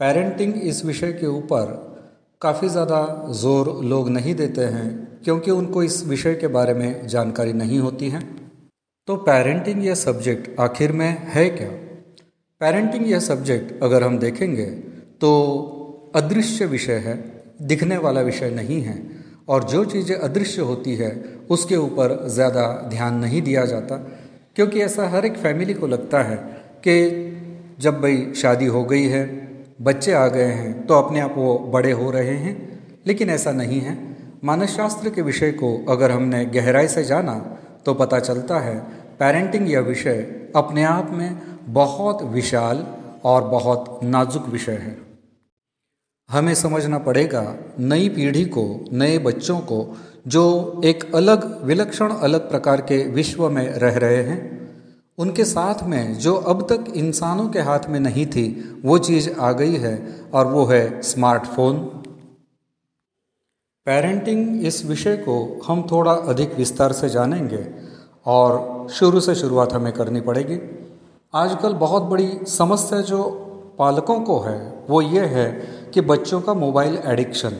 Parenting इस विषय के ऊपर काफ़ी ज़्यादा ज़ोर लोग नहीं देते हैं, क्योंकि उनको इस विषय के बारे में जानकारी नहीं होती है। तो पेरेंटिंग यह सब्जेक्ट आखिर में है क्या? पेरेंटिंग यह सब्जेक्ट अगर हम देखेंगे तो अदृश्य विषय है, दिखने वाला विषय नहीं है, और जो चीज़ें अदृश्य होती है, उसके ऊपर ज़्यादा ध्यान नहीं दिया जाता, क्योंकि ऐसा हर एक फैमिली को लगता है कि जब भाई शादी हो गई है बच्चे आ गए हैं तो अपने आप वो बड़े हो रहे हैं। लेकिन ऐसा नहीं है। मानसशास्त्र के विषय को अगर हमने गहराई से जाना तो पता चलता है पेरेंटिंग यह विषय अपने आप में बहुत विशाल और बहुत नाजुक विषय है। हमें समझना पड़ेगा, नई पीढ़ी को, नए बच्चों को, जो एक अलग विलक्षण अलग प्रकार के विश्व में रह रहे हैं उनके साथ में जो अब तक इंसानों के हाथ में नहीं थी, वो चीज़ आ गई है और वो है स्मार्टफ़ोन। पेरेंटिंग इस विषय को हम थोड़ा अधिक विस्तार से जानेंगे और शुरू से शुरुआत हमें करनी पड़ेगी। आजकल बहुत बड़ी समस्या जो पालकों को है, वो ये है कि बच्चों का मोबाइल एडिक्शन।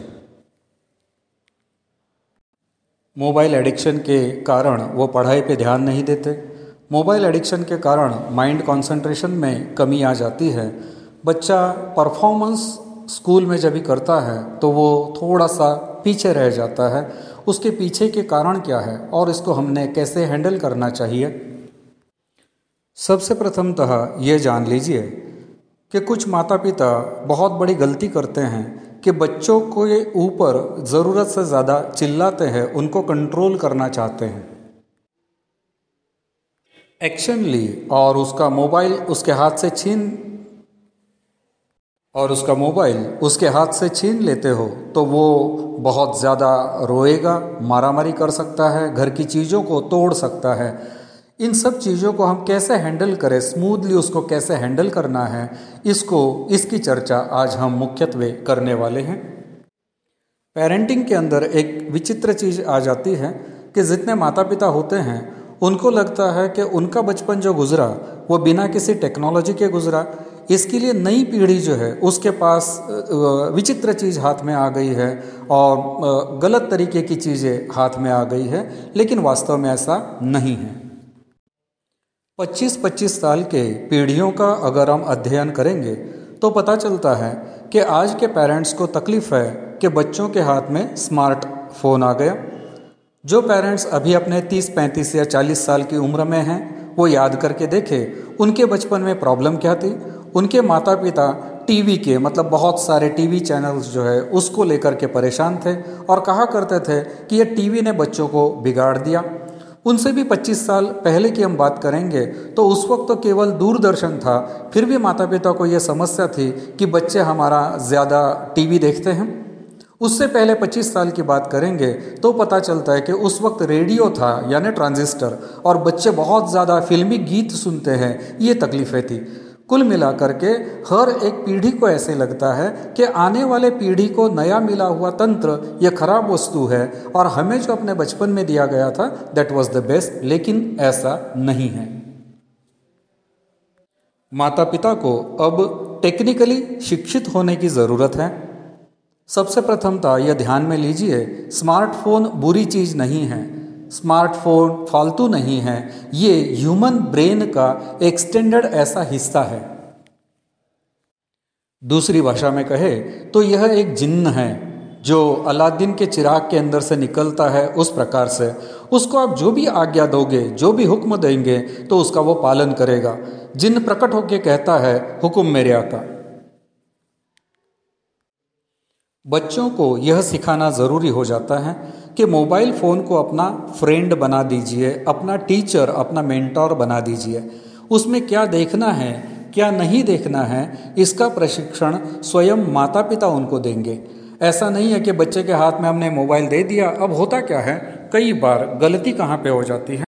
मोबाइल एडिक्शन के कारण वो पढ़ाई पे ध्यान नहीं देते मोबाइल एडिक्शन के कारण माइंड कंसंट्रेशन में कमी आ जाती है। बच्चा परफॉर्मेंस स्कूल में जब भी करता है तो वो थोड़ा सा पीछे रह जाता है। उसके पीछे के कारण क्या है और इसको हमने कैसे हैंडल करना चाहिए? सबसे प्रथमतः ये जान लीजिए कि कुछ माता पिता बहुत बड़ी गलती करते हैं कि बच्चों को ऊपर ज़रूरत से ज़्यादा चिल्लाते हैं, उनको कंट्रोल करना चाहते हैं। एक्शन ली और उसका मोबाइल उसके हाथ से छीन और उसका मोबाइल उसके हाथ से छीन लेते हो तो वो बहुत ज़्यादा रोएगा, मारामारी कर सकता है, घर की चीज़ों को तोड़ सकता है। इन सब चीज़ों को हम कैसे हैंडल करें, स्मूथली उसको कैसे हैंडल करना है, इसको, इसकी चर्चा आज हम मुख्यत्वे करने वाले हैं। पेरेंटिंग के अंदर एक विचित्र चीज़ आ जाती है कि जितने माता पिता होते हैं उनको लगता है कि उनका बचपन जो गुजरा, वो बिना किसी टेक्नोलॉजी के गुजरा। इसके लिए नई पीढ़ी जो है, उसके पास विचित्र चीज़ हाथ में आ गई है और गलत तरीके की चीज़ें हाथ में आ गई है, लेकिन वास्तव में ऐसा नहीं है। 25-25 साल के पीढ़ियों का अगर हम अध्ययन करेंगे तो पता चलता है कि आज के पेरेंट्स को तकलीफ़ है कि बच्चों के हाथ में स्मार्टफ़ोन आ गया। जो पेरेंट्स अभी अपने 30, 35 या 40 साल की उम्र में हैं वो याद करके देखें उनके बचपन में प्रॉब्लम क्या थी? उनके माता पिता टीवी के मतलब बहुत सारे टीवी चैनल्स जो है उसको लेकर के परेशान थे और कहा करते थे कि ये टीवी ने बच्चों को बिगाड़ दिया। उनसे भी 25 साल पहले की हम बात करेंगे तो उस वक्त तो केवल दूरदर्शन था फिर भी माता पिता को ये समस्या थी कि बच्चे हमारा ज़्यादा टीवी देखते हैं। उससे पहले 25 साल की बात करेंगे तो पता चलता है कि उस वक्त रेडियो था, यानी ट्रांजिस्टर, और बच्चे बहुत ज़्यादा फिल्मी गीत सुनते हैं, ये तकलीफ़ें थी। कुल मिलाकर के हर एक पीढ़ी को ऐसे लगता है कि आने वाले पीढ़ी को नया मिला हुआ तंत्र यह खराब वस्तु है, और हमें जो अपने बचपन में दिया गया था दैट वॉज़ द बेस्ट लेकिन ऐसा नहीं है। माता पिता को अब टेक्निकली शिक्षित होने की ज़रूरत है सबसे प्रथमता यह ध्यान में लीजिए, स्मार्टफ़ोन बुरी चीज़ नहीं है। स्मार्टफ़ोन फालतू नहीं है। ये ह्यूमन ब्रेन का एक्सटेंडेड ऐसा हिस्सा है। दूसरी भाषा में कहे तो यह एक जिन्न है, जो अलादीन के चिराग के अंदर से निकलता है उस प्रकार से। उसको आप जो भी आज्ञा दोगे, जो भी हुक्म देंगे तो उसका वो पालन करेगा। जिन प्रकट होके कहता है, हुक्म मेरे आका बच्चों को यह सिखाना ज़रूरी हो जाता है कि मोबाइल फ़ोन को अपना फ्रेंड बना दीजिए, अपना टीचर, अपना मेंटोर बना दीजिए। उसमें क्या देखना है, क्या नहीं देखना है, इसका प्रशिक्षण स्वयं माता पिता उनको देंगे। ऐसा नहीं है कि बच्चे के हाथ में हमने मोबाइल दे दिया, अब होता क्या है, कई बार गलती कहाँ पे हो जाती है?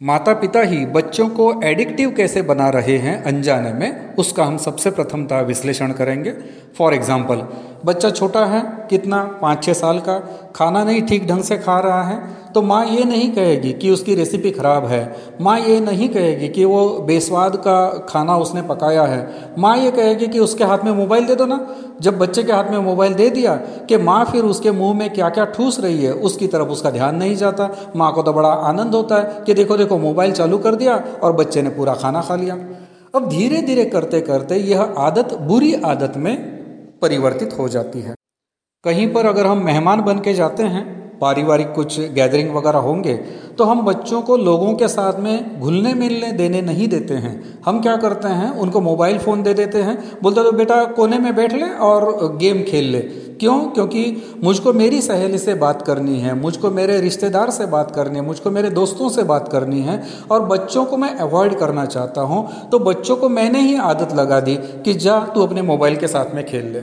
माता पिता ही बच्चों को एडिक्टिव कैसे बना रहे हैं अनजाने में, उसका हम सबसे प्रथमता विश्लेषण करेंगे। फॉर एग्ज़ाम्पल बच्चा छोटा है, कितना? पाँच छः साल का। खाना नहीं ठीक ढंग से खा रहा है तो माँ ये नहीं कहेगी कि उसकी रेसिपी ख़राब है। माँ ये नहीं कहेगी कि वो बेस्वाद का खाना उसने पकाया है। माँ ये कहेगी कि उसके हाथ में मोबाइल दे दो ना। जब बच्चे के हाथ में मोबाइल दे दिया कि माँ फिर उसके मुँह में क्या क्या ठूस रही है, उसकी तरफ़ उसका ध्यान नहीं जाता। माँ को तो बड़ा आनंद होता है कि देखो देखो, मोबाइल चालू कर दिया और बच्चे ने पूरा खाना खा लिया। अब धीरे धीरे करते करते यह आदत बुरी आदत में परिवर्तित हो जाती है। कहीं पर अगर हम मेहमान बन के जाते हैं पारिवारिक कुछ गैदरिंग वगैरह होंगे तो हम बच्चों को लोगों के साथ में घुलने मिलने देने नहीं देते हैं। हम क्या करते हैं, उनको मोबाइल फ़ोन दे देते हैं, बोलते तो बेटा कोने में बैठ ले और गेम खेल ले। क्यों? क्योंकि मुझको मेरी सहेली से बात करनी है, मुझको मेरे रिश्तेदार से बात करनी है, मुझको मेरे दोस्तों से बात करनी है और बच्चों को मैं अवॉइड करना चाहता हूँ। तो बच्चों को मैंने ही आदत लगा दी कि जा तू अपने मोबाइल के साथ में खेल ले।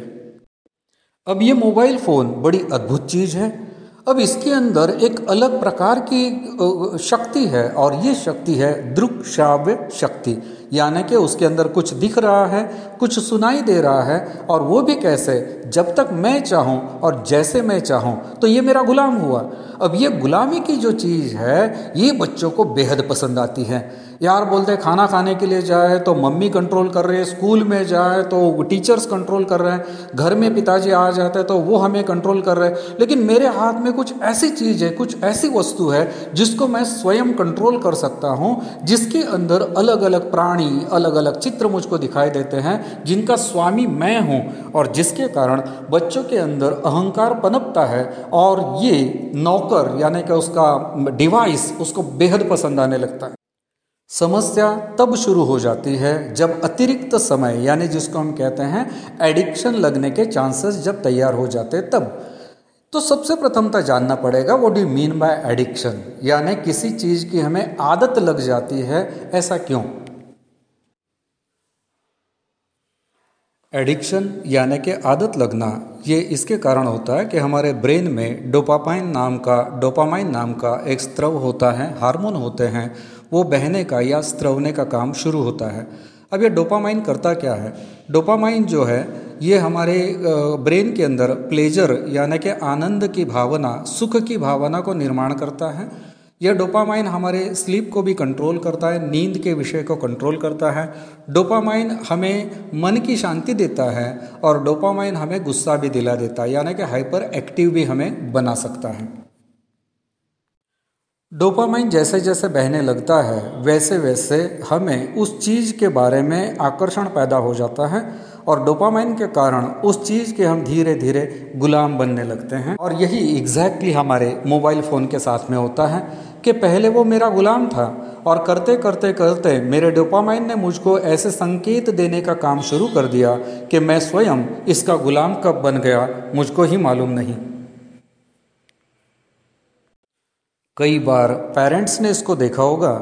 अब ये मोबाइल फ़ोन बड़ी अद्भुत चीज़ है। अब इसके अंदर एक अलग प्रकार की शक्ति है और ये शक्ति है द्रुक श्राव्य शक्ति। यानी कि उसके अंदर कुछ दिख रहा है, कुछ सुनाई दे रहा है, और वो भी कैसे? जब तक मैं चाहूँ और जैसे मैं चाहूँ तो ये मेरा गुलाम हुआ। अब ये गुलामी की जो चीज़ है, ये बच्चों को बेहद पसंद आती है। यार बोलते खाना खाने के लिए जाए तो मम्मी कंट्रोल कर रहे हैं स्कूल में जाए तो टीचर्स कंट्रोल कर रहे हैं, घर में पिताजी आ जाते हैं तो वो हमें कंट्रोल कर रहे हैं। लेकिन मेरे हाथ में कुछ ऐसी चीज़ है, कुछ ऐसी वस्तु है जिसको मैं स्वयं कंट्रोल कर सकता हूँ, जिसके अंदर अलग अलग प्राणी अलग अलग चित्र मुझको दिखाई देते हैं, जिनका स्वामी मैं हूँ और जिसके कारण बच्चों के अंदर अहंकार पनपता है और ये नौकर, यानी कि उसका डिवाइस, उसको बेहद पसंद आने लगता है। समस्या तब शुरू हो जाती है जब अतिरिक्त समय, यानी जिसको हम कहते हैं एडिक्शन लगने के चांसेस जब तैयार हो जाते तब। तो सबसे प्रथमता जानना पड़ेगा वो डू मीन बाय एडिक्शन यानी किसी चीज़ की हमें आदत लग जाती है, ऐसा क्यों? एडिक्शन यानी कि आदत लगना, ये इसके कारण होता है कि हमारे ब्रेन में डोपापाइन नाम का, डोपामाइन नाम का एक स्त्रव होता है, हार्मोन होते हैं, वो बहने का या स्त्रवने का काम शुरू होता है। अब ये डोपामाइन करता क्या है? डोपामाइन जो है, ये हमारे ब्रेन के अंदर प्लेजर यानी कि आनंद की भावना, सुख की भावना को निर्माण करता है यह डोपामाइन हमारे स्लीप को भी कंट्रोल करता है, नींद के विषय को कंट्रोल करता है। डोपामाइन हमें मन की शांति देता है और डोपामाइन हमें गुस्सा भी दिला देता है, यानी कि हाइपर एक्टिव भी हमें बना सकता है। डोपामाइन जैसे जैसे बहने लगता है, वैसे वैसे हमें उस चीज़ के बारे में आकर्षण पैदा हो जाता है और डोपामाइन के कारण उस चीज़ के हम धीरे धीरे गुलाम बनने लगते हैं। और यही एग्जैक्टली हमारे मोबाइल फ़ोन के साथ में होता है कि पहले वो मेरा गुलाम था और करते करते करते मेरे डोपामाइन ने मुझको ऐसे संकेत देने का काम शुरू कर दिया कि मैं स्वयं इसका गुलाम कब बन गया मुझको ही मालूम नहीं। कई बार पेरेंट्स ने इसको देखा होगा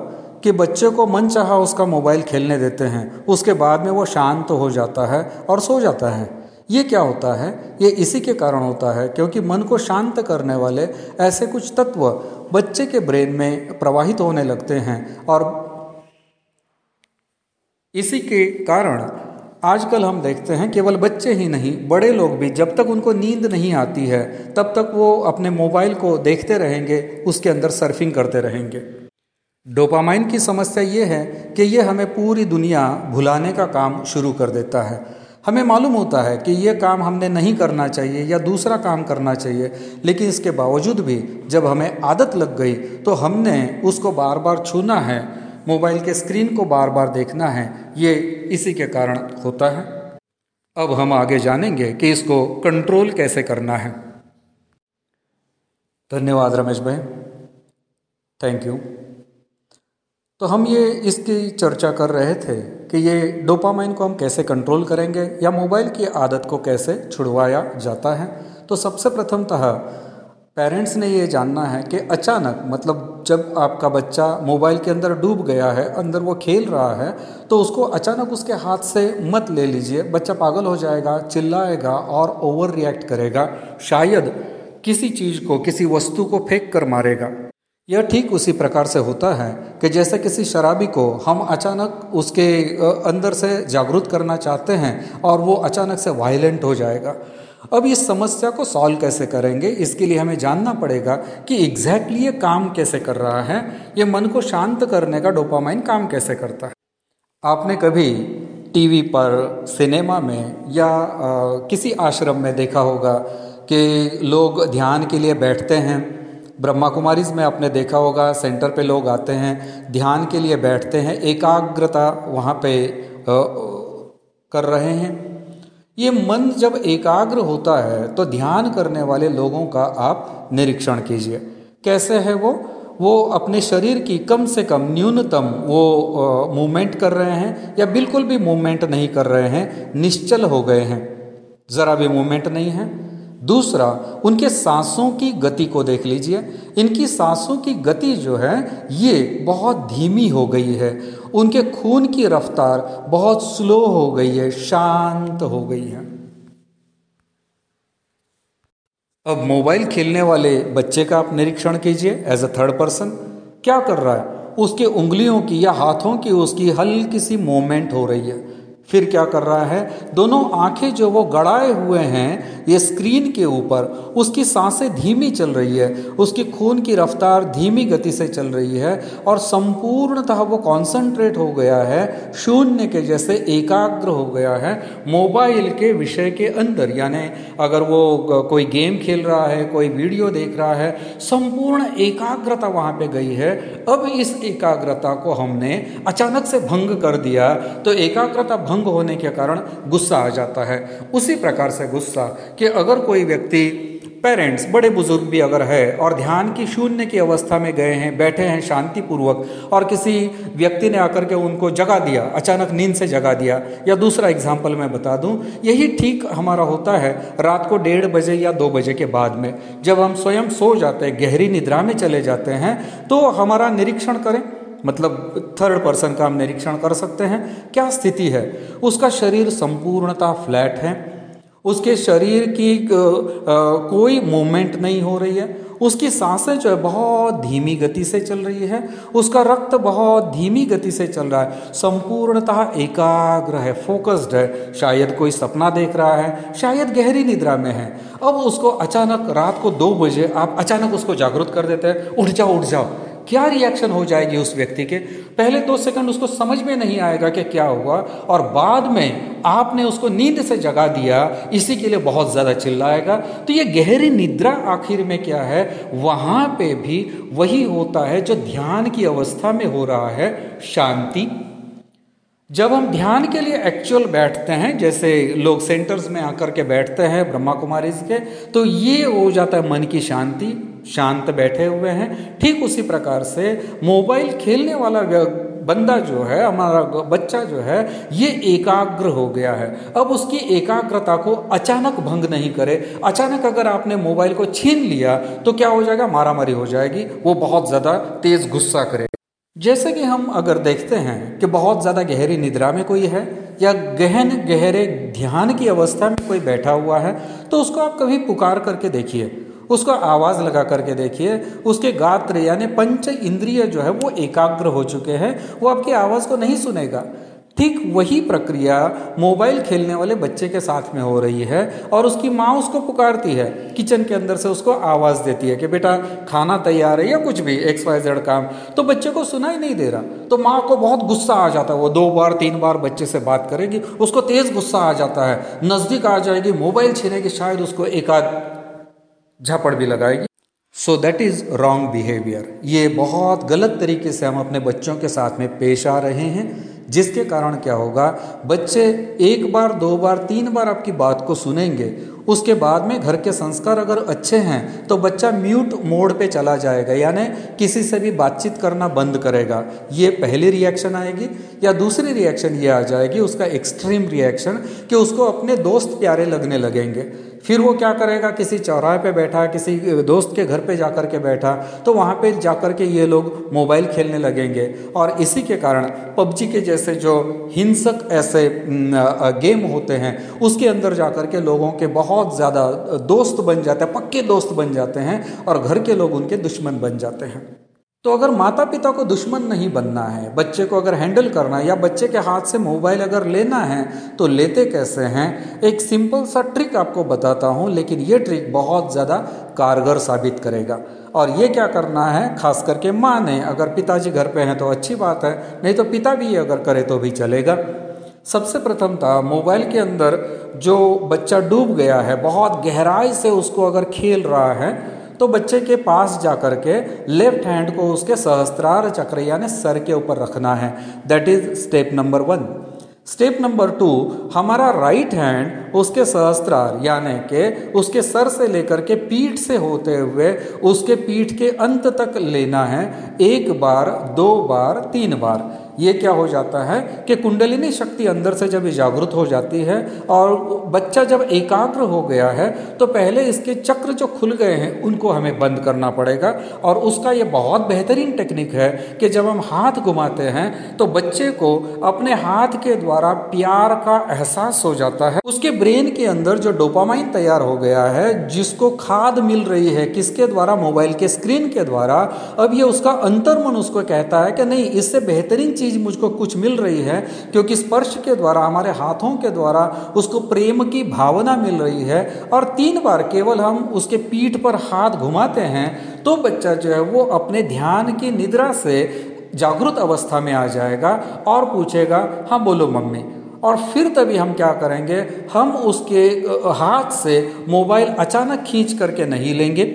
कि बच्चे को मन चाहा उसका मोबाइल खेलने देते हैं, उसके बाद में वो शांत तो हो जाता है और सो जाता है। ये क्या होता है? ये इसी के कारण होता है, क्योंकि मन को शांत करने वाले ऐसे कुछ तत्व बच्चे के ब्रेन में प्रवाहित होने लगते हैं और इसी के कारण आजकल हम देखते हैं केवल बच्चे ही नहीं, बड़े लोग भी जब तक उनको नींद नहीं आती है, तब तक वो अपने मोबाइल को देखते रहेंगे, उसके अंदर सर्फिंग करते रहेंगे। डोपामाइन की समस्या ये है कि ये हमें पूरी दुनिया भुलाने का काम शुरू कर देता है। हमें मालूम होता है कि ये काम हमने नहीं करना चाहिए या दूसरा काम करना चाहिए, लेकिन इसके बावजूद भी जब हमें आदत लग गई तो हमने उसको बार बार छूना है, मोबाइल के स्क्रीन को बार बार देखना है, ये इसी के कारण होता है। अब हम आगे जानेंगे कि इसको कंट्रोल कैसे करना है। धन्यवाद रमेश भाई। Thank you. तो हम ये इसकी चर्चा कर रहे थे कि ये डोपामाइन को हम कैसे कंट्रोल करेंगे या मोबाइल की आदत को कैसे छुड़वाया जाता है। तो सबसे प्रथमतः पेरेंट्स ने ये जानना है कि अचानक मतलब जब आपका बच्चा मोबाइल के अंदर डूब गया है, अंदर वो खेल रहा है तो उसको अचानक उसके हाथ से मत ले लीजिए। बच्चा पागल हो जाएगा, चिल्लाएगा और ओवर रिएक्ट करेगा। शायद किसी चीज़ को, किसी वस्तु को फेंक कर मारेगा। यह ठीक उसी प्रकार से होता है कि जैसे किसी शराबी को हम अचानक उसके अंदर से जागरूक करना चाहते हैं और वो अचानक से वायलेंट हो जाएगा। अब इस समस्या को सॉल्व कैसे करेंगे? इसके लिए हमें जानना पड़ेगा कि एग्जैक्टली ये काम कैसे कर रहा है। ये मन को शांत करने का डोपामाइन काम कैसे करता है? आपने कभी टीवी पर सिनेमा में या आ, किसी आश्रम में देखा होगा कि लोग ध्यान के लिए बैठते हैं ब्रह्मा कुमारीज में आपने देखा होगा, सेंटर पे लोग आते हैं, ध्यान के लिए बैठते हैं, एकाग्रता वहाँ पे कर रहे हैं। ये मन जब एकाग्र होता है तो ध्यान करने वाले लोगों का आप निरीक्षण कीजिए। कैसे है वो? वो अपने शरीर की कम से कम न्यूनतम वो मूवमेंट कर रहे हैं, या बिल्कुल भी मूवमेंट नहीं कर रहे हैं, निश्चल हो गए हैं। ज़रा भी मूवमेंट नहीं है। दूसरा, उनके सांसों की गति को देख लीजिए। इनकी सांसों की गति जो है, ये बहुत धीमी हो गई है। उनके खून की रफ्तार बहुत स्लो हो गई है, शांत हो गई है। अब मोबाइल खेलने वाले बच्चे का आप निरीक्षण कीजिए एज अ थर्ड पर्सन क्या कर रहा है? उसके उंगलियों की या हाथों की उसकी हल्की सी मूवमेंट हो रही है। फिर क्या कर रहा है? दोनों आँखें जो वो गड़ाए हुए हैं, ये स्क्रीन के ऊपर, उसकी साँसें धीमी चल रही है, उसकी खून की रफ्तार धीमी गति से चल रही है और संपूर्णतः वो कॉन्सेंट्रेट हो गया है, शून्य के जैसे एकाग्र हो गया है मोबाइल के विषय के अंदर। यानी अगर वो कोई गेम खेल रहा है, कोई वीडियो देख रहा है, संपूर्ण एकाग्रता वहाँ पे गई है। अब इस एकाग्रता को हमने अचानक से भंग कर दिया तो एकाग्रता भंग भंग होने के कारण गुस्सा आ जाता है। उसी प्रकार से गुस्सा कि अगर कोई व्यक्ति पेरेंट्स, बड़े बुज़ुर्ग भी अगर है और ध्यान की शून्य की अवस्था में गए हैं, बैठे हैं शांतिपूर्वक और किसी व्यक्ति ने आकर के उनको जगा दिया, अचानक नींद से जगा दिया, या दूसरा एग्ज़ाम्पल मैं बता दूँ, यही ठीक हमारा होता है रात को डेढ़ बजे या दो बजे के बाद में। जब हम स्वयं सो जाते हैं, गहरी निद्रा में चले जाते हैं तो हमारा निरीक्षण करें। मतलब थर्ड पर्सन का हम निरीक्षण कर सकते हैं। क्या स्थिति है? उसका शरीर संपूर्णता फ्लैट है। उसके शरीर की कोई मूवमेंट नहीं हो रही है। उसकी साँसें जो है बहुत धीमी गति से चल रही है। उसका रक्त बहुत धीमी गति से चल रहा है। संपूर्णतः एकाग्र है फोकस्ड है। शायद कोई सपना देख रहा है, शायद गहरी निद्रा में है। अब उसको अचानक रात को दो बजे आप अचानक उसको जागरूक कर देते हैं, उठ जाओ उठ जाओ। क्या रिएक्शन हो जाएगी उस व्यक्ति के? पहले दो सेकंड उसको समझ में नहीं आएगा कि क्या हुआ, और बाद में आपने उसको नींद से जगा दिया, इसी के लिए बहुत ज़्यादा चिल्लाएगा। तो ये गहरी निद्रा आखिर में क्या है? वहाँ पे भी वही होता है जो ध्यान की अवस्था में हो रहा है, शांति। जब हम ध्यान के लिए एक्चुअल बैठते हैं, जैसे लोग सेंटर्स में आकर के बैठते हैं, ब्रह्मा कुमारी के तो ये हो जाता है मन की शांति, शांत बैठे हुए हैं। ठीक उसी प्रकार से मोबाइल खेलने वाला बंदा जो है, हमारा बच्चा जो है, ये एकाग्र हो गया है। अब उसकी एकाग्रता को अचानक भंग नहीं करे। अचानक अगर आपने मोबाइल को छीन लिया तो क्या हो जाएगा? मारामारी हो जाएगी। वो बहुत ज़्यादा तेज़ गुस्सा करे। जैसे कि हम अगर देखते हैं कि बहुत ज़्यादा गहरी निद्रा में कोई है या गहन, गहरे ध्यान की अवस्था में कोई बैठा हुआ है तो उसको आप कभी पुकार करके देखिए। उसको आवाज़ लगा करके देखिए। उसके गात्र यानी पंच इंद्रिय जो है वो एकाग्र हो चुके हैं। वो आपकी आवाज़ को नहीं सुनेगा। ठीक वही प्रक्रिया मोबाइल खेलने वाले बच्चे के साथ में हो रही है और उसकी माँ उसको पुकारती है, किचन के अंदर से उसको आवाज़ देती है कि बेटा खाना तैयार है या कुछ भी, एक्स, वाई, जेड काम। तो बच्चे को सुना ही नहीं दे रहा। तो माँ को बहुत गुस्सा आ जाता है। वो दो बार, तीन बार बच्चे से बात करेगी, उसको तेज़ गुस्सा आ जाता है। नज़दीक आ जाएगी, मोबाइल छीनेगी शायद उसको एक आध झापड़ भी लगाएगी। So that is wrong behaviour ये बहुत गलत तरीके से हम अपने बच्चों के साथ में पेश आ रहे हैं। जिसके कारण क्या होगा? बच्चे एक बार, दो बार, तीन बार आपकी बात को सुनेंगे। उसके बाद में घर के संस्कार अगर अच्छे हैं तो बच्चा म्यूट मोड पे चला जाएगा। यानी किसी से भी बातचीत करना बंद करेगा। ये पहली रिएक्शन आएगी, या दूसरी रिएक्शन ये आ जाएगी, उसका एक्सट्रीम रिएक्शन कि उसको अपने दोस्त प्यारे लगने लगेंगे। फिर वो क्या करेगा? किसी चौराहे पे बैठा, किसी दोस्त के घर पे जाकर के बैठा तो वहाँ पे जाकर के ये लोग मोबाइल खेलने लगेंगे। और इसी के कारण पबजी के जैसे जो हिंसक ऐसे गेम होते हैं, उसके अंदर जाकर के लोगों के बहुत ज़्यादा दोस्त बन जाते हैं, पक्के दोस्त बन जाते हैं और घर के लोग उनके दुश्मन बन जाते हैं। तो अगर माता पिता को दुश्मन नहीं बनना है, बच्चे को अगर हैंडल करना है या बच्चे के हाथ से मोबाइल अगर लेना है तो लेते कैसे हैं? एक सिंपल सा ट्रिक आपको बताता हूँ, लेकिन ये ट्रिक बहुत ज़्यादा कारगर साबित करेगा। और ये क्या करना है? खास करके माँ ने, अगर पिताजी घर पे हैं तो अच्छी बात है, नहीं तो पिता भी ये अगर करे तो भी चलेगा। सबसे प्रथम था, मोबाइल के अंदर जो बच्चा डूब गया है, बहुत गहराई से उसको अगर खेल रहा है तो बच्चे के पास जा कर के लेफ़्ट हैंड को उसके सहस्त्रार चक्र यानी सर के ऊपर रखना है। That is step number one step number two हमारा राइट हैंड उसके सहस्त्रार यानी के उसके सर से लेकर के पीठ से होते हुए उसके पीठ के अंत तक लेना है। एक बार, दो बार, तीन बार। ये क्या हो जाता है कि कुंडलिनी शक्ति अंदर से जब जागृत हो जाती है और बच्चा जब एकाग्र हो गया है तो पहले इसके चक्र जो खुल गए हैं, उनको हमें बंद करना पड़ेगा। और उसका ये बहुत बेहतरीन टेक्निक है कि जब हम हाथ घुमाते हैं तो बच्चे को अपने हाथ के द्वारा प्यार का एहसास हो जाता है। उसके ब्रेन के अंदर जो डोपामाइन तैयार हो गया है, जिसको खाद मिल रही है, किसके द्वारा? मोबाइल के स्क्रीन के द्वारा। अब ये उसका अंतर्मन उसको कहता है कि नहीं, इससे बेहतरीन चीज़ मुझको कुछ मिल रही है, क्योंकि स्पर्श के द्वारा, हमारे हाथों के द्वारा उसको प्रेम की भावना मिल रही है। और तीन बार केवल हम उसके पीठ पर हाथ घुमाते हैं तो बच्चा जो है वो अपने ध्यान की निद्रा से जागृत अवस्था में आ जाएगा और पूछेगा हाँ बोलो मम्मी। और फिर तभी हम क्या करेंगे? हम उसके हाथ से मोबाइल अचानक खींच करके नहीं लेंगे।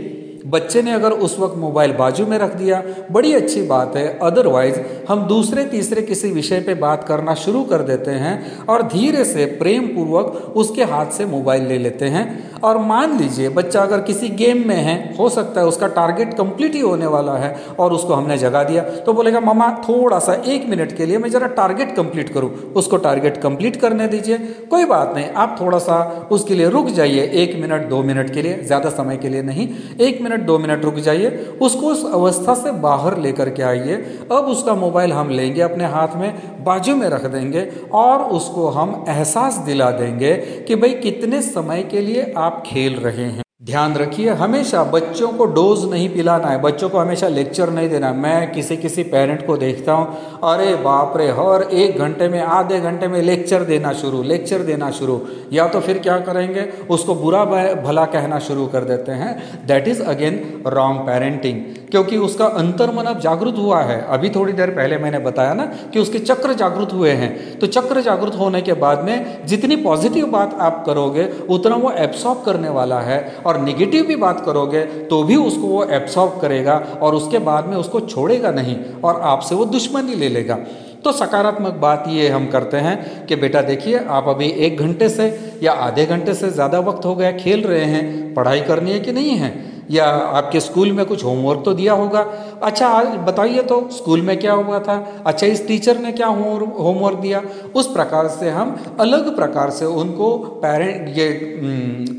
बच्चे ने अगर उस वक्त मोबाइल बाजू में रख दिया, बड़ी अच्छी बात है अदरवाइज़ हम दूसरे, तीसरे किसी विषय पे बात करना शुरू कर देते हैं और धीरे से प्रेम पूर्वक उसके हाथ से मोबाइल ले लेते हैं। और मान लीजिए, बच्चा अगर किसी गेम में है, हो सकता है उसका टारगेट कंप्लीट ही होने वाला है और उसको हमने जगा दिया तो बोलेगा मामा थोड़ा सा एक मिनट के लिए मैं ज़रा टारगेट कंप्लीट करूँ। उसको टारगेट कंप्लीट करने दीजिए। कोई बात नहीं, आप थोड़ा सा उसके लिए रुक जाइए। एक मिनट दो मिनट के लिए, ज़्यादा समय के लिए नहीं। एक मिनट दो मिनट रुक जाइए। उसको उस अवस्था से बाहर लेकर के आइए। अब उसका मोबाइल हम लेंगे अपने हाथ में, बाजू में रख देंगे और उसको हम एहसास दिला देंगे कि, भाई, कितने समय के लिए आप खेल रहे हैं। ध्यान रखिए, हमेशा बच्चों को डोज नहीं पिलाना है। बच्चों को हमेशा लेक्चर नहीं देना मैं किसी किसी पेरेंट को देखता हूँ, अरे बाप रे हर एक घंटे में, आधे घंटे में लेक्चर देना शुरू, लेक्चर देना शुरू। या तो फिर क्या करेंगे, उसको बुरा भला कहना शुरू कर देते हैं। That is again wrong parenting क्योंकि उसका अंतर्मन अब जागृत हुआ है। अभी थोड़ी देर पहले मैंने बताया ना कि उसके चक्र जागृत हुए हैं। तो चक्र जागृत होने के बाद में जितनी पॉजिटिव बात आप करोगे, उतना वो एब्सॉर्ब करने वाला है। और निगेटिव भी बात करोगे तो भी उसको वो एब्सॉर्ब करेगा और उसके बाद में उसको छोड़ेगा नहीं और आपसे वो दुश्मनी ले लेगा। तो सकारात्मक बात ये हम करते हैं कि बेटा देखिए, आप अभी एक घंटे से या आधे घंटे से ज़्यादा वक्त हो गया, खेल रहे हैं, पढ़ाई करनी है कि नहीं है? या आपके स्कूल में कुछ होमवर्क तो दिया होगा। अच्छा बताइए तो स्कूल में क्या हुआ था? अच्छा इस टीचर ने क्या होमवर्क दिया? उस प्रकार से हम अलग प्रकार से उनको पेरेंट ये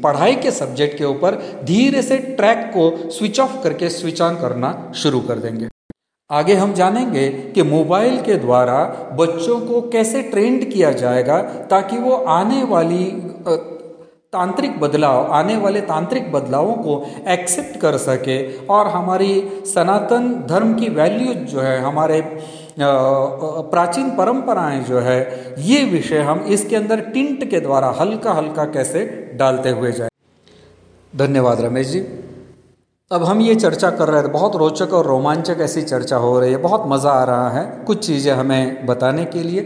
पढ़ाई के सब्जेक्ट के ऊपर धीरे से ट्रैक को स्विच ऑफ़ करके स्विच ऑन करना शुरू कर देंगे। आगे हम जानेंगे कि मोबाइल के द्वारा बच्चों को कैसे ट्रेंड किया जाएगा ताकि वो आने वाली तांत्रिक बदलाव, आने वाले तांत्रिक बदलावों को एक्सेप्ट कर सके और हमारी सनातन धर्म की वैल्यू जो है, हमारे प्राचीन परंपराएँ जो है, ये विषय हम इसके अंदर टिंट के द्वारा हल्का हल्का कैसे डालते हुए जाए। धन्यवाद रमेश जी। अब हम ये चर्चा कर रहे थे, बहुत रोचक और रोमांचक ऐसी चर्चा हो रही है, बहुत मज़ा आ रहा है कुछ चीज़ें हमें बताने के लिए,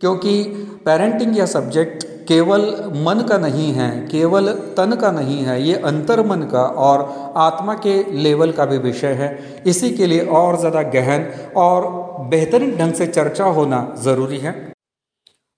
क्योंकि पेरेंटिंग या सब्जेक्ट केवल मन का नहीं है, केवल तन का नहीं है, ये अंतर मन का और आत्मा के लेवल का भी विषय है। इसी के लिए और ज़्यादा गहन और बेहतरीन ढंग से चर्चा होना ज़रूरी है।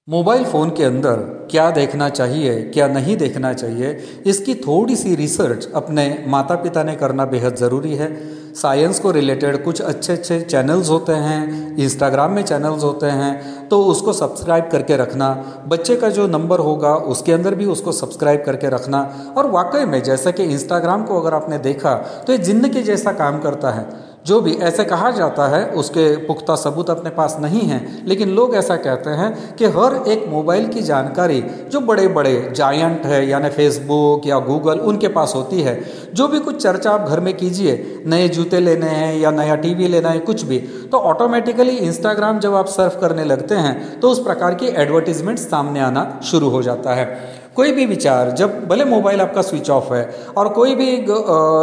मोबाइल फ़ोन के अंदर क्या देखना चाहिए, क्या नहीं देखना चाहिए, इसकी थोड़ी सी रिसर्च अपने माता पिता ने करना बेहद ज़रूरी है। साइंस को रिलेटेड कुछ अच्छे अच्छे चैनल्स होते हैं इंस्टाग्राम में चैनल्स होते हैं तो उसको सब्सक्राइब करके रखना, बच्चे का जो नंबर होगा उसके अंदर भी उसको सब्सक्राइब करके रखना, और वाकई में जैसा कि इंस्टाग्राम को अगर आपने देखा तो ये जिन्न के जैसा काम करता है। जो भी ऐसे कहा जाता है, उसके पुख्ता सबूत अपने पास नहीं हैं। लेकिन लोग ऐसा कहते हैं कि हर एक मोबाइल की जानकारी जो बड़े बड़े जायंट है, यानी फेसबुक या गूगल उनके पास होती है। जो भी कुछ चर्चा आप घर में कीजिए, नए जूते लेने हैं या नया टीवी लेना है, कुछ भी तो ऑटोमेटिकली इंस्टाग्राम जब आप सर्फ करने लगते हैं तो उस प्रकार की एडवर्टीजमेंट सामने आना शुरू हो जाता है। कोई भी विचार, जब भले मोबाइल आपका स्विच ऑफ़ है, और कोई भी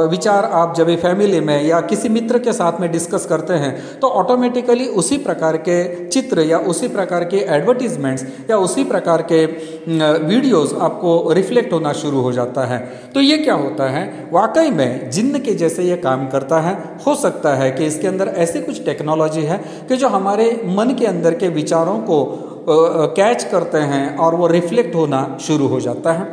विचार आप जब फैमिली में या किसी मित्र के साथ में डिस्कस करते हैं तो ऑटोमेटिकली उसी प्रकार के चित्र या उसी प्रकार के एडवर्टीजमेंट्स या उसी प्रकार के वीडियोस आपको रिफ्लेक्ट होना शुरू हो जाता है। तो ये क्या होता है? वाकई में जिन्न के जैसे ये काम करता है, हो सकता है कि इसके अंदर ऐसी कुछ टेक्नोलॉजी है कि जो हमारे मन के अंदर के विचारों को कैच करते हैं और वो रिफ्लेक्ट होना शुरू हो जाता है।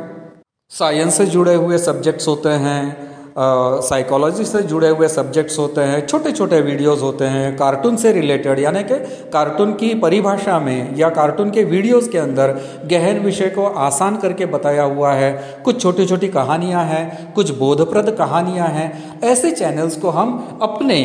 साइंस से जुड़े हुए सब्जेक्ट्स होते हैं साइकोलॉजी से जुड़े हुए सब्जेक्ट्स होते हैं छोटे छोटे वीडियोस होते हैं कार्टून से रिलेटेड यानी कि कार्टून की परिभाषा में या कार्टून के वीडियोस के अंदर गहन विषय को आसान करके बताया हुआ है। कुछ छोटी छोटी कहानियाँ हैं, कुछ बोधप्रद कहानियाँ हैं। ऐसे चैनल्स को हम अपने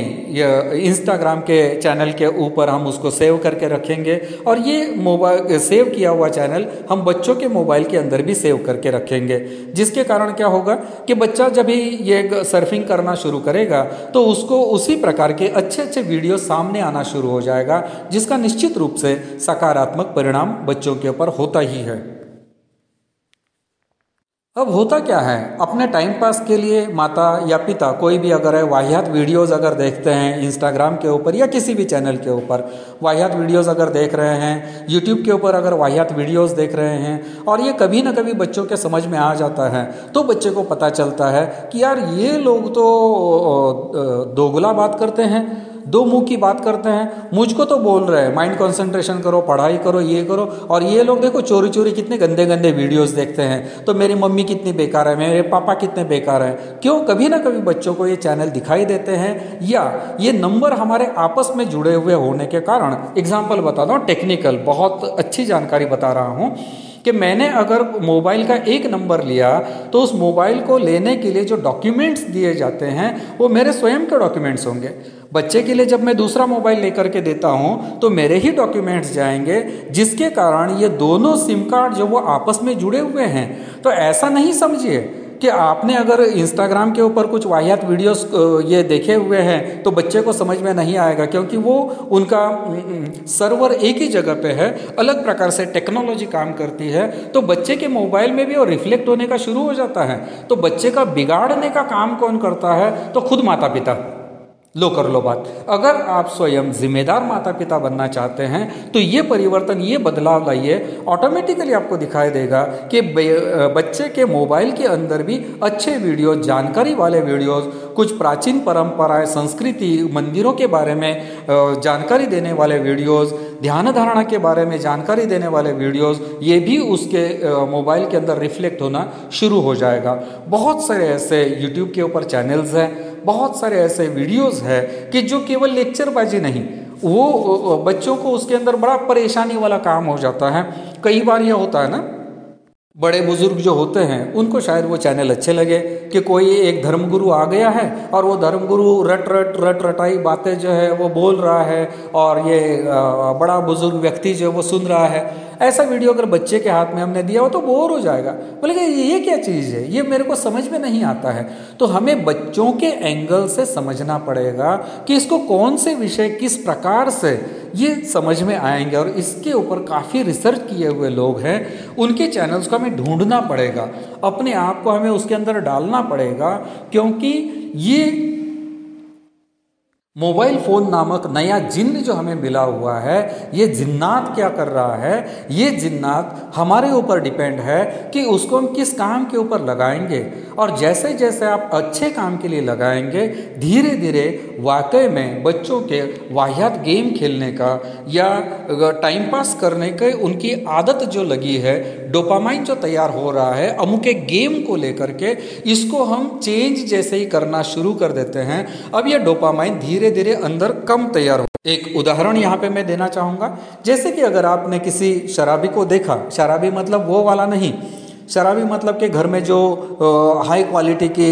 इंस्टाग्राम के चैनल के ऊपर हम उसको सेव करके रखेंगे और ये मोबाइल सेव किया हुआ चैनल हम बच्चों के मोबाइल के अंदर भी सेव करके रखेंगे। जिसके कारण क्या होगा कि बच्चा जब भी ये सर्फिंग करना शुरू करेगा तो उसको उसी प्रकार के अच्छे अच्छे वीडियो सामने आना शुरू हो जाएगा, जिसका निश्चित रूप से सकारात्मक परिणाम बच्चों के ऊपर होता ही है। अब होता क्या है? अपने टाइम पास के लिए माता या पिता कोई भी अगर है, वाहियात वीडियोस अगर देखते हैं इंस्टाग्राम के ऊपर या किसी भी चैनल के ऊपर, वाहियात वीडियोस अगर देख रहे हैं यूट्यूब के ऊपर अगर वाहियात वीडियोस देख रहे हैं और ये कभी ना कभी बच्चों के समझ में आ जाता है तो बच्चे को पता चलता है कि यार ये लोग तो दोगुला बात करते हैं। दो मुँह की बात करते हैं, मुझको तो बोल रहे हैं माइंड कंसंट्रेशन करो, पढ़ाई करो, ये करो, और ये लोग देखो चोरी चोरी कितने गंदे गंदे वीडियोस देखते हैं तो मेरी मम्मी कितनी बेकार है, मेरे पापा कितने बेकार हैं, क्यों कभी ना कभी बच्चों को ये चैनल दिखाई देते हैं, या ये नंबर हमारे आपस में जुड़े हुए होने के कारण एग्ज़ाम्पल बता दो टेक्निकल बहुत अच्छी जानकारी बता रहा हूँ कि मैंने अगर मोबाइल का एक नंबर लिया तो उस मोबाइल को लेने के लिए जो डॉक्यूमेंट्स दिए जाते हैं, वो मेरे स्वयं के डॉक्यूमेंट्स होंगे। बच्चे के लिए जब मैं दूसरा मोबाइल लेकर के देता हूँ तो मेरे ही डॉक्यूमेंट्स जाएँगे, जिसके कारण ये दोनों सिम कार्ड जो वो आपस में जुड़े हुए हैं। तो ऐसा नहीं समझिए कि आपने अगर इंस्टाग्राम के ऊपर कुछ वाहियात वीडियोस ये देखे हुए हैं तो बच्चे को समझ में नहीं आएगा, क्योंकि वो उनका सर्वर एक ही जगह पे है, अलग प्रकार से टेक्नोलॉजी काम करती है तो बच्चे के मोबाइल में भी वो रिफ्लेक्ट होने का शुरू हो जाता है। तो बच्चे का बिगाड़ने का काम कौन करता है? तो खुद माता पिता लो कर लो बात। अगर आप स्वयं जिम्मेदार माता पिता बनना चाहते हैं तो ये परिवर्तन, ये बदलाव लाइए। ऑटोमेटिकली आपको दिखाई देगा कि बच्चे के मोबाइल के अंदर भी अच्छे वीडियो, जानकारी वाले वीडियोस, कुछ प्राचीन परंपराएँ, संस्कृति, मंदिरों के बारे में जानकारी देने वाले वीडियोस, ध्यान धारणा के बारे में जानकारी देने वाले वीडियोस, ये भी उसके मोबाइल के अंदर रिफ्लेक्ट होना शुरू हो जाएगा। बहुत सारे ऐसे यूट्यूब के ऊपर चैनल्स हैं बहुत सारे ऐसे वीडियोस है कि जो केवल लेक्चरबाजी नहीं, वो बच्चों को उसके अंदर बड़ा परेशानी वाला काम हो जाता है। कई बार यह होता है ना, बड़े बुज़ुर्ग जो होते हैं, उनको शायद वो चैनल अच्छे लगे कि कोई एक धर्मगुरु आ गया है और वो धर्मगुरु रट रट रट, रटाई बातें जो है, वो बोल रहा है और ये बड़ा बुज़ुर्ग व्यक्ति जो है, वो सुन रहा है। ऐसा वीडियो अगर बच्चे के हाथ में हमने दिया हो तो बोर हो जाएगा। बोले ये क्या चीज़ है? ये मेरे को समझ में नहीं आता है। तो हमें बच्चों के एंगल से समझना पड़ेगा कि इसको कौन से विषय किस प्रकार से ये समझ में आएँगे। और इसके ऊपर काफ़ी रिसर्च किए हुए लोग हैं। उनके चैनल्स को हमें ढूंढना पड़ेगा। अपने आप को हमें उसके अंदर डालना पड़ेगा। क्योंकि ये मोबाइल फ़ोन नामक नया जिन्न जो हमें मिला हुआ है, ये जिन्नात क्या कर रहा है? ये जिन्नात हमारे ऊपर डिपेंड है कि उसको हम किस काम के ऊपर लगाएँगे। और जैसे जैसे आप अच्छे काम के लिए लगाएँगे, धीरे धीरे वाकई में बच्चों के वाहियात गेम खेलने का या टाइम पास करने के उनकी आदत जो लगी है डोपामाइन जो तैयार हो रहा है, अमुक गेम को लेकर के, इसको हम चेंज जैसे ही करना शुरू कर देते हैं। अब यह डोपामाइन धीरे धीरे धीरे अंदर कम तैयार हो। एक उदाहरण यहाँ पे मैं देना चाहूँगा। जैसे कि अगर आपने किसी शराबी को देखा, शराबी मतलब वो वाला नहीं। शराबी मतलब कि घर में जो हाई क्वालिटी की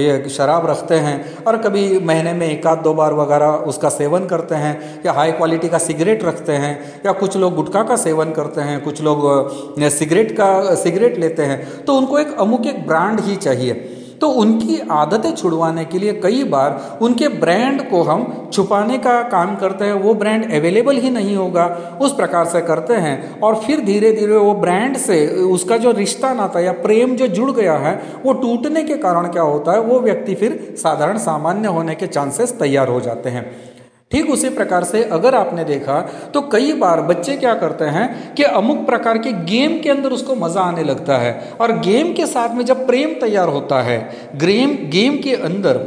ये शराब रखते हैं और कभी महीने में एक आध दो बार वगैरह उसका सेवन करते हैं या हाई क्वालिटी का सिगरेट रखते हैं या कुछ लोग गुटखा का सेवन करते हैं, कुछ लोग सिगरेट का, सिगरेट लेते हैं तो उनको एक अमुक एक ब्रांड ही चाहिए। तो उनकी आदतें छुड़वाने के लिए कई बार उनके ब्रांड को हम छुपाने का काम करते हैं, वो ब्रांड अवेलेबल ही नहीं होगा, उस प्रकार से करते हैं और फिर धीरे धीरे वो ब्रांड से उसका जो रिश्ता नाता या प्रेम जो जुड़ गया है, वो टूटने के कारण क्या होता है, वो व्यक्ति फिर साधारण सामान्य होने के चांसेस तैयार हो जाते हैं। ठीक उसी प्रकार से अगर आपने देखा तो कई बार बच्चे क्या करते हैं कि अमुक प्रकार के गेम के अंदर उसको मज़ा आने लगता है। और गेम के साथ में जब प्रेम तैयार होता है, ग्रेम, गेम के अंदर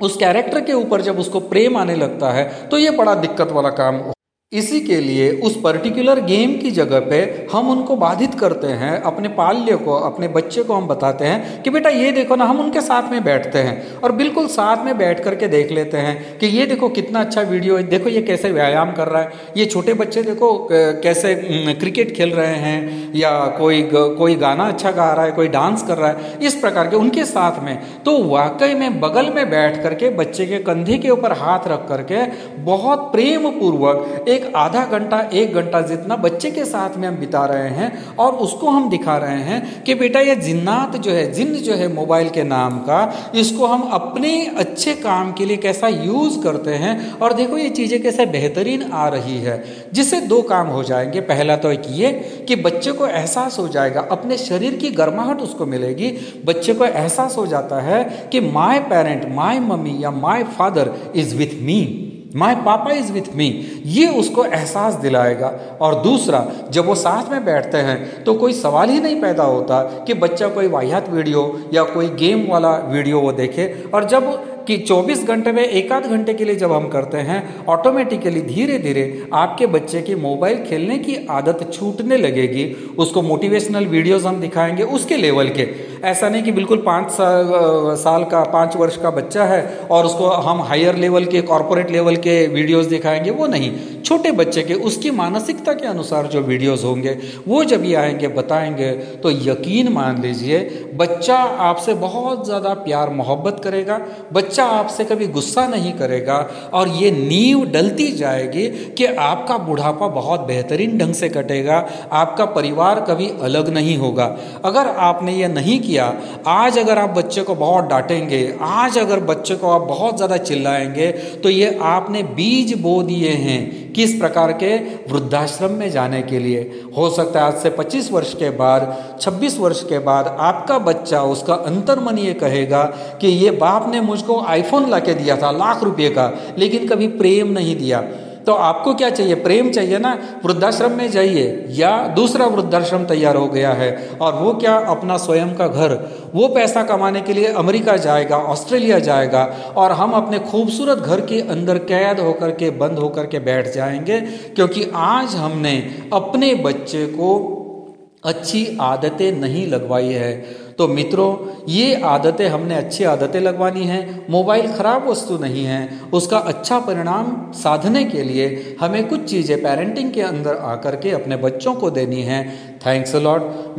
उस कैरेक्टर के ऊपर जब उसको प्रेम आने लगता है तो ये बड़ा दिक्कत वाला काम इसी के लिए उस पर्टिकुलर गेम की जगह पे हम उनको बाधित करते हैं, अपने पाल्य को, अपने बच्चे को हम बताते हैं कि बेटा ये देखो ना, हम उनके साथ में बैठते हैं और बिल्कुल साथ में बैठ करके देख लेते हैं कि ये देखो कितना अच्छा वीडियो है, देखो ये कैसे व्यायाम कर रहा है, ये छोटे बच्चे देखो कैसे क्रिकेट खेल रहे हैं या कोई कोई गाना अच्छा गा रहा है, कोई डांस कर रहा है, इस प्रकार के उनके साथ में तो वाकई में बगल में बैठ करके, बच्चे के कंधे के ऊपर हाथ रख करके, बहुत प्रेम पूर्वक एक आधा घंटा, एक घंटा जितना बच्चे के साथ में हम बिता रहे हैं, और उसको हम दिखा रहे हैं कि बेटा ये जिन्नात जो है, जिन्न जो है मोबाइल के नाम का, इसको हम अपने अच्छे काम के लिए कैसा यूज़ करते हैं, और देखो ये चीज़ें कैसे बेहतरीन आ रही है, जिससे दो काम हो जाएँगे। पहला तो एक ये कि बच्चे को एहसास हो जाएगा, अपने शरीर की गर्माहट उसको मिलेगी। बच्चे को एहसास हो जाता है कि माय पेरेंट माय मम्मी या my father is with me my पापा इज़ विथ मी ये उसको एहसास दिलाएगा। और दूसरा, जब वो साथ में बैठते हैं तो कोई सवाल ही नहीं पैदा होता कि बच्चा कोई वाहियात वीडियो या कोई गेम वाला वीडियो वो देखे। और जब कि 24 घंटे में एक आध घंटे के लिए जब हम करते हैं ऑटोमेटिकली धीरे धीरे आपके बच्चे की मोबाइल खेलने की आदत छूटने लगेगी। उसको मोटिवेशनल वीडियोज़ हम दिखाएँगे उसके लेवल के। ऐसा नहीं कि बिल्कुल पाँच साल का, पाँच वर्ष का बच्चा है और उसको हम हायर लेवल के कॉरपोरेट लेवल के वीडियोस दिखाएँगे, वो नहीं। छोटे बच्चे के, उसकी मानसिकता के अनुसार जो वीडियोस होंगे, वो जब ये आएँगे, बताएँगे तो यकीन मान लीजिए, बच्चा आपसे बहुत ज़्यादा प्यार, मोहब्बत करेगा, बच्चा आपसे कभी गुस्सा नहीं करेगा, और ये नींव डलती जाएगी कि आपका बुढ़ापा बहुत बेहतरीन ढंग से कटेगा, आपका परिवार कभी अलग नहीं होगा। अगर आपने ये नहीं किया आज अगर आप बच्चे को बहुत डांटेंगे, आज अगर बच्चे को आप बहुत ज़्यादा चिल्लाएँगे तो ये आपने बीज बो दिए हैं किस प्रकार के? वृद्धाश्रम में जाने के लिए। हो सकता है आज से 25 वर्ष के बाद 26 वर्ष के बाद आपका बच्चा उसका अंतर्मन ये कहेगा कि ये बाप ने मुझको आईफोन ला दिया था, लाख रुपए का, लेकिन कभी प्रेम नहीं दिया। तो आपको क्या चाहिए? प्रेम चाहिए ना? वृद्धाश्रम में जाइए, या दूसरा वृद्धाश्रम तैयार हो गया है, और वो क्या अपना स्वयं का घर? वो पैसा कमाने के लिए अमेरिका जाएगा, ऑस्ट्रेलिया जाएगा, और हम अपने खूबसूरत घर के अंदर कैद होकर के, बंद होकर के बैठ जाएँगे, क्योंकि आज हमने अपने बच्चे को अच्छी आदतें नहीं लगवाई है। तो मित्रों, ये आदतें हमने अच्छी आदतें लगवानी हैं, मोबाइल ख़राब वस्तु नहीं है, उसका अच्छा परिणाम साधने के लिए हमें कुछ चीज़ें पेरेंटिंग के अंदर आकर के अपने बच्चों को देनी है। Thanks lot